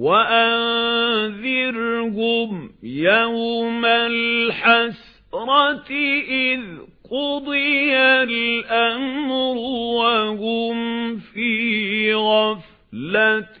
وَأَنذِرْهُمْ يَوْمَ الْحَسْرَةِ إِذْ قُضِيَ الْأَمْرُ وَهُمْ فِي غَفْلَةٍ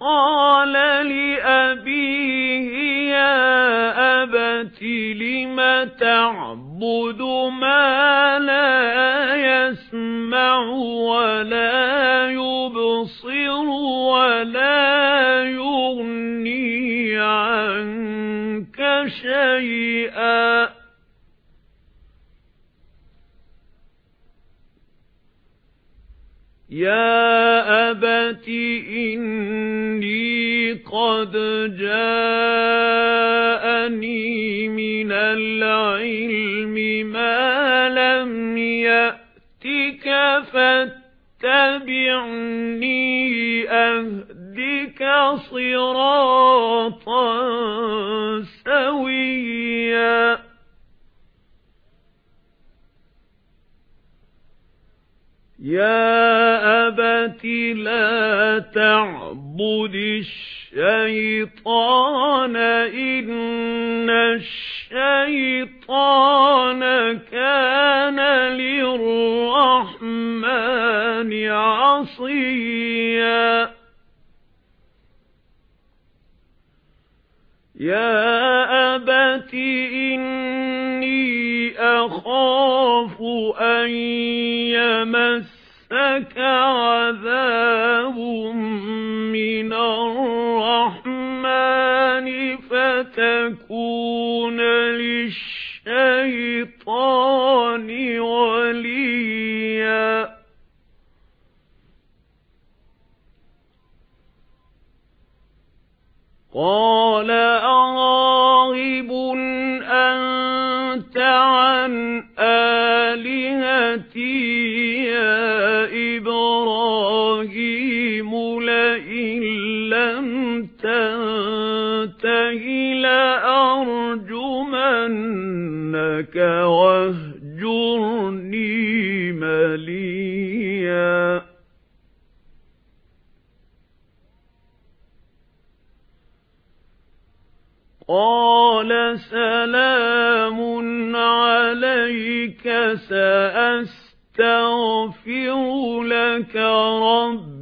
قَالَ لِأَبِيهِ يَا أَبَتِ لِمَ تَعْبُدُ مَا لَا يَسْمَعُ وَلَا يُبْصِرُ وَلَا يُغْنِي عَنكَ شَيْئًا يَا أَبَتِ جَاءَنِي مِنَ الْعِلْمِ مَا لَمْ يَأْتِكَ فَاتَّبِعْنِي أَهْدِكَ صِرَاطًا سَوِيًّا. يَا أَبَتِ لَا تَعْبُدِ الشَّيْطَانَ إِنَّ الشَّيْطَانَ كَانَ لِلرَّحْمَنِ عَصِيًّا. يَا أَبَتِ إِنِّي أَخَافُ أَن يَمَسَّكَ عَذَابٌ الرَّحْمَنِ فَتَكُونَ لِلشَّيْطَانِ وَلِيًّا. قَالَ أَرَاغِبٌ أَنْتَ عَنْ آلِهَتِي يَا لَأَرْجُمَنَّكَ وَاهْجُرْنِي مَلِيًّا. قَالَ سَلَامٌ عَلَيْكَ سَأَسْتَغْفِرُ لَكَ رَبِّي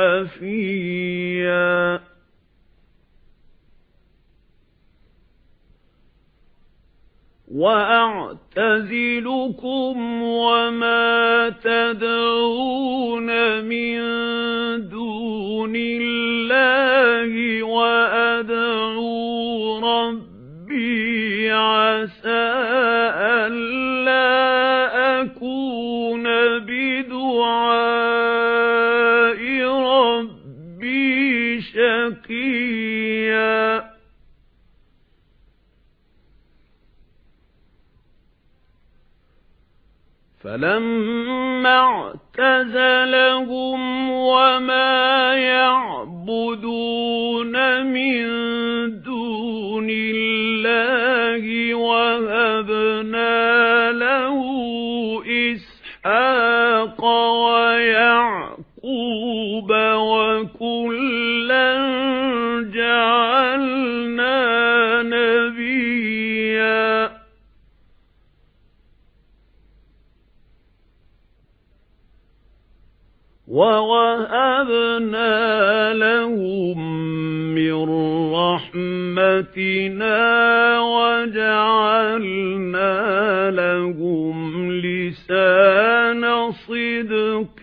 حَفِيًّا وَأَعْتَزِلُكُمْ وَمَا تَدْعُونَ مِن دُونِ اللَّهِ وَأَدْعُو رَبِّي عَسَى شَقِيًّا فَلَمَّا اعْتَزَلَهُمْ وَمَا وَوَهَبْنَا لَهُم مِّن رَّحْمَتِنَا وجعلنا لهم لسان صدق